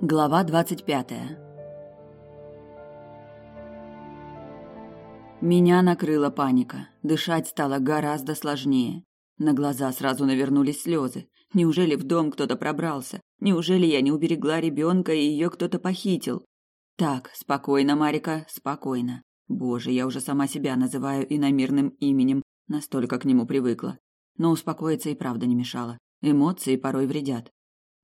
Глава двадцать пятая. Меня накрыла паника. Дышать стало гораздо сложнее. На глаза сразу навернулись слезы. Неужели в дом кто-то пробрался? Неужели я не уберегла ребенка и ее кто-то похитил? Так, спокойно, Марика, спокойно. Боже, я уже сама себя называю иномирным именем, настолько к нему привыкла. Но успокоиться и правда не мешало. Эмоции порой вредят.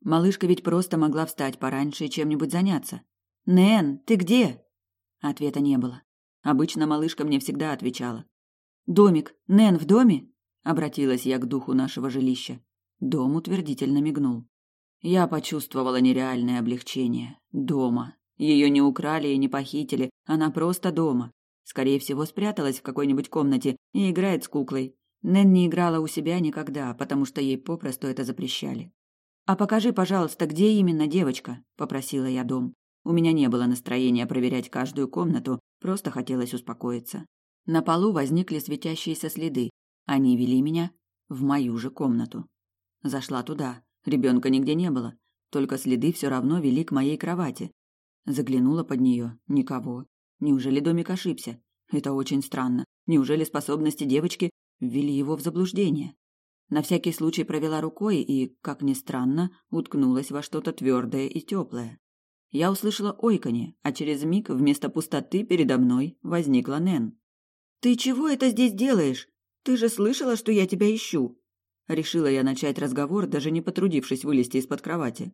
Малышка ведь просто могла встать пораньше и чем-нибудь заняться. «Нэн, ты где?» Ответа не было. Обычно малышка мне всегда отвечала. «Домик, Нэн в доме?» Обратилась я к духу нашего жилища. Дом утвердительно мигнул. Я почувствовала нереальное облегчение. Дома. Ее не украли и не похитили, она просто дома. Скорее всего, спряталась в какой-нибудь комнате и играет с куклой. Нэн не играла у себя никогда, потому что ей попросту это запрещали. «А покажи, пожалуйста, где именно девочка?» – попросила я дом. У меня не было настроения проверять каждую комнату, просто хотелось успокоиться. На полу возникли светящиеся следы. Они вели меня в мою же комнату. Зашла туда. Ребенка нигде не было, только следы все равно вели к моей кровати. Заглянула под нее. Никого. Неужели домик ошибся? Это очень странно. Неужели способности девочки ввели его в заблуждение? На всякий случай провела рукой и, как ни странно, уткнулась во что-то твердое и теплое. Я услышала ойканье, а через миг вместо пустоты передо мной возникла Нэн. «Ты чего это здесь делаешь? Ты же слышала, что я тебя ищу?» Решила я начать разговор, даже не потрудившись вылезти из-под кровати.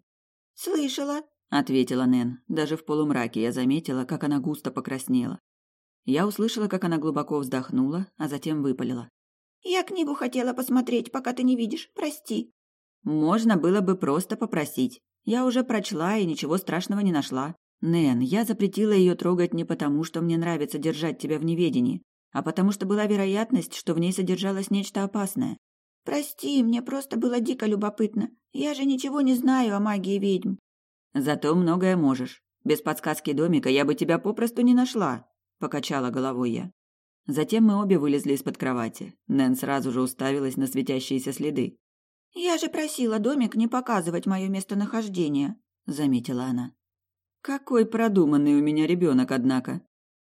«Слышала», — ответила Нэн. Даже в полумраке я заметила, как она густо покраснела. Я услышала, как она глубоко вздохнула, а затем выпалила. Я книгу хотела посмотреть, пока ты не видишь. Прости. Можно было бы просто попросить. Я уже прочла и ничего страшного не нашла. Нэн, я запретила ее трогать не потому, что мне нравится держать тебя в неведении, а потому что была вероятность, что в ней содержалось нечто опасное. Прости, мне просто было дико любопытно. Я же ничего не знаю о магии ведьм. Зато многое можешь. Без подсказки домика я бы тебя попросту не нашла, покачала головой я. Затем мы обе вылезли из-под кровати. Нэн сразу же уставилась на светящиеся следы. «Я же просила домик не показывать мое местонахождение», — заметила она. «Какой продуманный у меня ребенок, однако».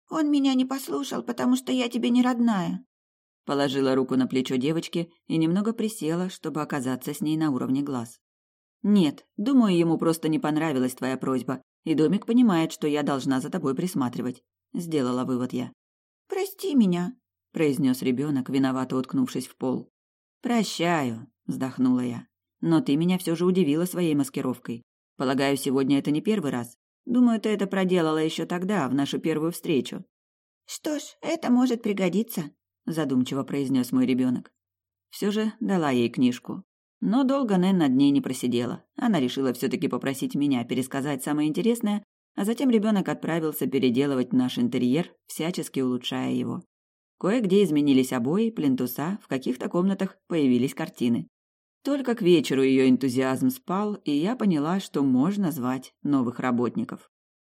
«Он меня не послушал, потому что я тебе не родная». Положила руку на плечо девочки и немного присела, чтобы оказаться с ней на уровне глаз. «Нет, думаю, ему просто не понравилась твоя просьба, и домик понимает, что я должна за тобой присматривать», — сделала вывод я. «Прости меня», — произнес ребенок, виновато уткнувшись в пол. «Прощаю», — вздохнула я. «Но ты меня все же удивила своей маскировкой. Полагаю, сегодня это не первый раз. Думаю, ты это проделала еще тогда, в нашу первую встречу». «Что ж, это может пригодиться», — задумчиво произнес мой ребенок. Все же дала ей книжку. Но долго Нэн над ней не просидела. Она решила все-таки попросить меня пересказать самое интересное, а затем ребенок отправился переделывать наш интерьер, всячески улучшая его. Кое-где изменились обои, плинтуса, в каких-то комнатах появились картины. Только к вечеру ее энтузиазм спал, и я поняла, что можно звать новых работников.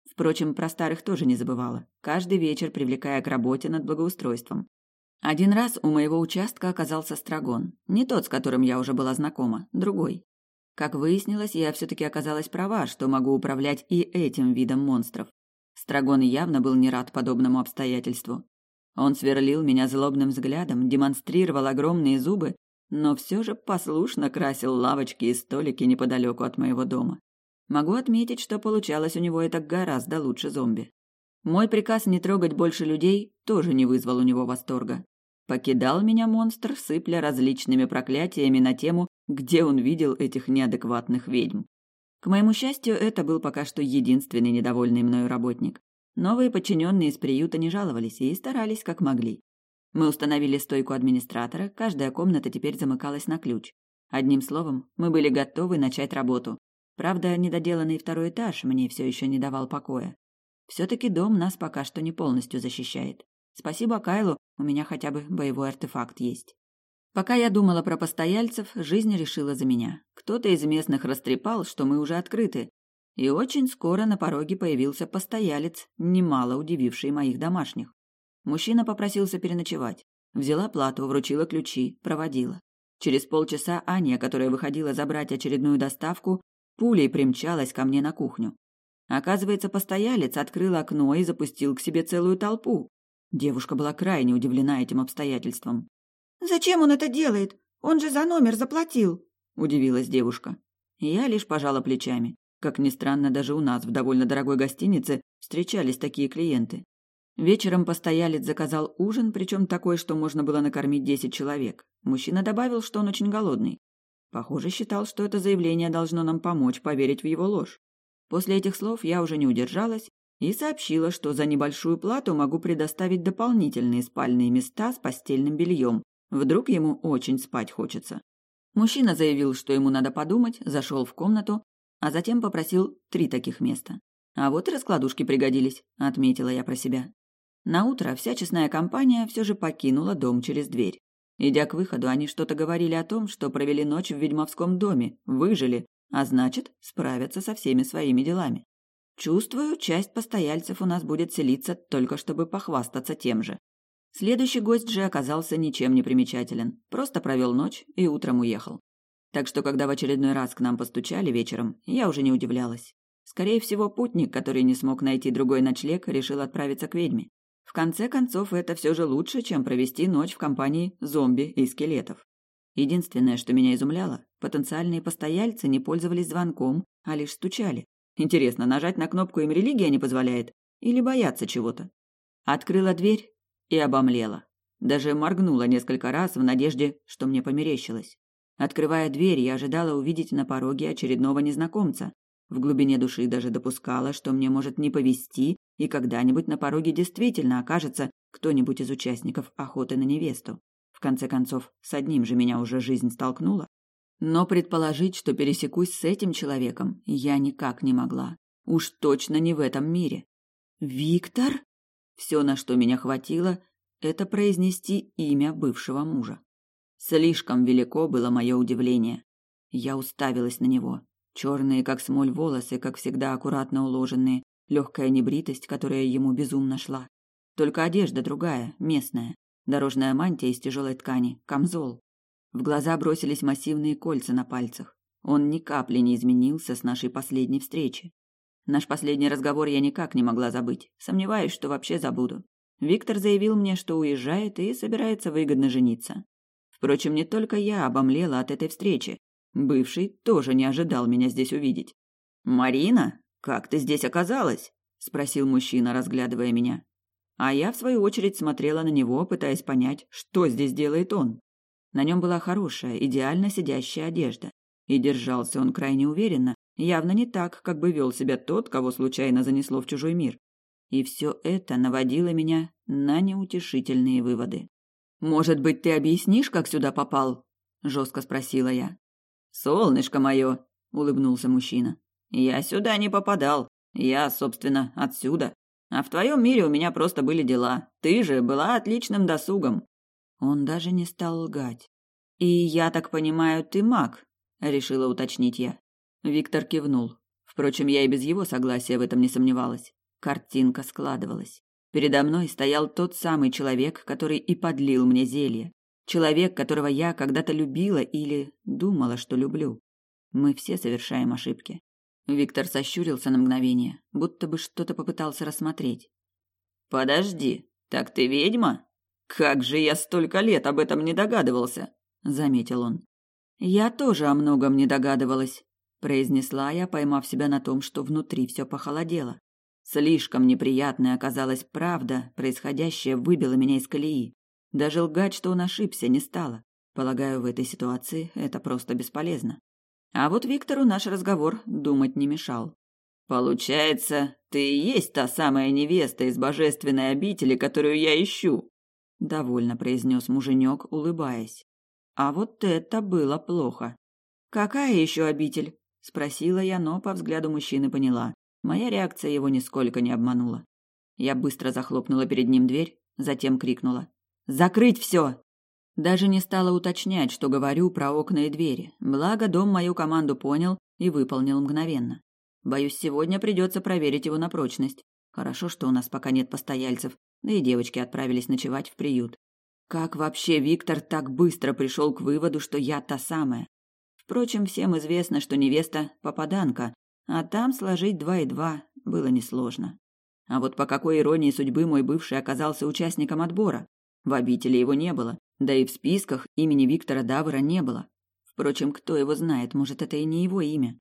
Впрочем, про старых тоже не забывала, каждый вечер привлекая к работе над благоустройством. Один раз у моего участка оказался страгон, не тот, с которым я уже была знакома, другой. Как выяснилось, я все-таки оказалась права, что могу управлять и этим видом монстров. Страгон явно был не рад подобному обстоятельству. Он сверлил меня злобным взглядом, демонстрировал огромные зубы, но все же послушно красил лавочки и столики неподалеку от моего дома. Могу отметить, что получалось у него это гораздо лучше зомби. Мой приказ не трогать больше людей тоже не вызвал у него восторга. Покидал меня монстр, сыпля различными проклятиями на тему, где он видел этих неадекватных ведьм. К моему счастью, это был пока что единственный недовольный мною работник. Новые подчиненные из приюта не жаловались и старались как могли. Мы установили стойку администратора, каждая комната теперь замыкалась на ключ. Одним словом, мы были готовы начать работу. Правда, недоделанный второй этаж мне все еще не давал покоя. Все-таки дом нас пока что не полностью защищает. Спасибо Кайлу, у меня хотя бы боевой артефакт есть. Пока я думала про постояльцев, жизнь решила за меня. Кто-то из местных растрепал, что мы уже открыты. И очень скоро на пороге появился постоялец, немало удививший моих домашних. Мужчина попросился переночевать. Взяла плату, вручила ключи, проводила. Через полчаса Аня, которая выходила забрать очередную доставку, пулей примчалась ко мне на кухню. Оказывается, постоялец открыл окно и запустил к себе целую толпу. Девушка была крайне удивлена этим обстоятельством. «Зачем он это делает? Он же за номер заплатил!» – удивилась девушка. Я лишь пожала плечами. Как ни странно, даже у нас в довольно дорогой гостинице встречались такие клиенты. Вечером постоялец заказал ужин, причем такой, что можно было накормить десять человек. Мужчина добавил, что он очень голодный. Похоже, считал, что это заявление должно нам помочь поверить в его ложь. После этих слов я уже не удержалась и сообщила, что за небольшую плату могу предоставить дополнительные спальные места с постельным бельем. Вдруг ему очень спать хочется. Мужчина заявил, что ему надо подумать, зашел в комнату, а затем попросил три таких места. А вот и раскладушки пригодились, отметила я про себя. На утро вся честная компания все же покинула дом через дверь. Идя к выходу, они что-то говорили о том, что провели ночь в ведьмовском доме, выжили, а значит, справятся со всеми своими делами. Чувствую, часть постояльцев у нас будет селиться только чтобы похвастаться тем же. Следующий гость же оказался ничем не примечателен, просто провел ночь и утром уехал. Так что, когда в очередной раз к нам постучали вечером, я уже не удивлялась. Скорее всего, путник, который не смог найти другой ночлег, решил отправиться к ведьме. В конце концов, это все же лучше, чем провести ночь в компании зомби и скелетов. Единственное, что меня изумляло, потенциальные постояльцы не пользовались звонком, а лишь стучали. Интересно, нажать на кнопку им религия не позволяет? Или боятся чего-то? Открыла дверь и обомлела. Даже моргнула несколько раз в надежде, что мне померещилось. Открывая дверь, я ожидала увидеть на пороге очередного незнакомца. В глубине души даже допускала, что мне может не повезти, и когда-нибудь на пороге действительно окажется кто-нибудь из участников охоты на невесту. В конце концов, с одним же меня уже жизнь столкнула. Но предположить, что пересекусь с этим человеком, я никак не могла. Уж точно не в этом мире. «Виктор?» Все, на что меня хватило, это произнести имя бывшего мужа. Слишком велико было мое удивление. Я уставилась на него. Черные, как смоль, волосы, как всегда, аккуратно уложенные, легкая небритость, которая ему безумно шла. Только одежда другая, местная. Дорожная мантия из тяжелой ткани, камзол. В глаза бросились массивные кольца на пальцах. Он ни капли не изменился с нашей последней встречи. Наш последний разговор я никак не могла забыть. Сомневаюсь, что вообще забуду. Виктор заявил мне, что уезжает и собирается выгодно жениться. Впрочем, не только я обомлела от этой встречи. Бывший тоже не ожидал меня здесь увидеть. «Марина, как ты здесь оказалась?» – спросил мужчина, разглядывая меня. А я, в свою очередь, смотрела на него, пытаясь понять, что здесь делает он. На нем была хорошая, идеально сидящая одежда. И держался он крайне уверенно, Явно не так, как бы вел себя тот, кого случайно занесло в чужой мир. И все это наводило меня на неутешительные выводы. «Может быть, ты объяснишь, как сюда попал?» – жестко спросила я. «Солнышко мое!» – улыбнулся мужчина. «Я сюда не попадал. Я, собственно, отсюда. А в твоем мире у меня просто были дела. Ты же была отличным досугом». Он даже не стал лгать. «И я так понимаю, ты маг?» – решила уточнить я. Виктор кивнул. Впрочем, я и без его согласия в этом не сомневалась. Картинка складывалась. Передо мной стоял тот самый человек, который и подлил мне зелье. Человек, которого я когда-то любила или думала, что люблю. Мы все совершаем ошибки. Виктор сощурился на мгновение, будто бы что-то попытался рассмотреть. «Подожди, так ты ведьма? Как же я столько лет об этом не догадывался!» — заметил он. «Я тоже о многом не догадывалась», произнесла я, поймав себя на том, что внутри все похолодело. Слишком неприятной оказалась правда, происходящее выбило меня из колеи. Даже лгать, что он ошибся, не стало. Полагаю, в этой ситуации это просто бесполезно. А вот Виктору наш разговор думать не мешал. «Получается, ты и есть та самая невеста из божественной обители, которую я ищу», — довольно произнес муженек, улыбаясь. А вот это было плохо. «Какая еще обитель?» Спросила я, но по взгляду мужчины поняла. Моя реакция его нисколько не обманула. Я быстро захлопнула перед ним дверь, затем крикнула. «Закрыть все!» Даже не стала уточнять, что говорю про окна и двери. Благо, дом мою команду понял и выполнил мгновенно. Боюсь, сегодня придется проверить его на прочность. Хорошо, что у нас пока нет постояльцев, да и девочки отправились ночевать в приют. Как вообще Виктор так быстро пришел к выводу, что я та самая? Впрочем, всем известно, что невеста – попаданка, а там сложить два и два было несложно. А вот по какой иронии судьбы мой бывший оказался участником отбора? В обители его не было, да и в списках имени Виктора Давыра не было. Впрочем, кто его знает, может, это и не его имя.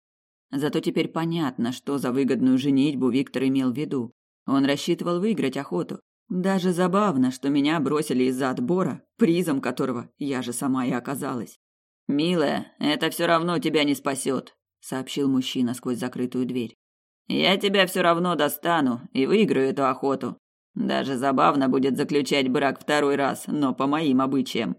Зато теперь понятно, что за выгодную женитьбу Виктор имел в виду. Он рассчитывал выиграть охоту. Даже забавно, что меня бросили из-за отбора, призом которого я же сама и оказалась. «Милая, это все равно тебя не спасет», — сообщил мужчина сквозь закрытую дверь. «Я тебя все равно достану и выиграю эту охоту. Даже забавно будет заключать брак второй раз, но по моим обычаям».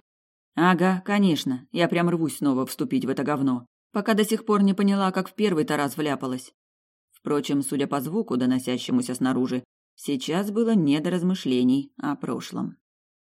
«Ага, конечно, я прям рвусь снова вступить в это говно, пока до сих пор не поняла, как в первый-то раз вляпалась». Впрочем, судя по звуку, доносящемуся снаружи, сейчас было не до размышлений о прошлом.